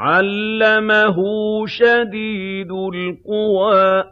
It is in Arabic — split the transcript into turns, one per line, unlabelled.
عَلَّمَهُ شَدِيدُ الْقُوَىٰ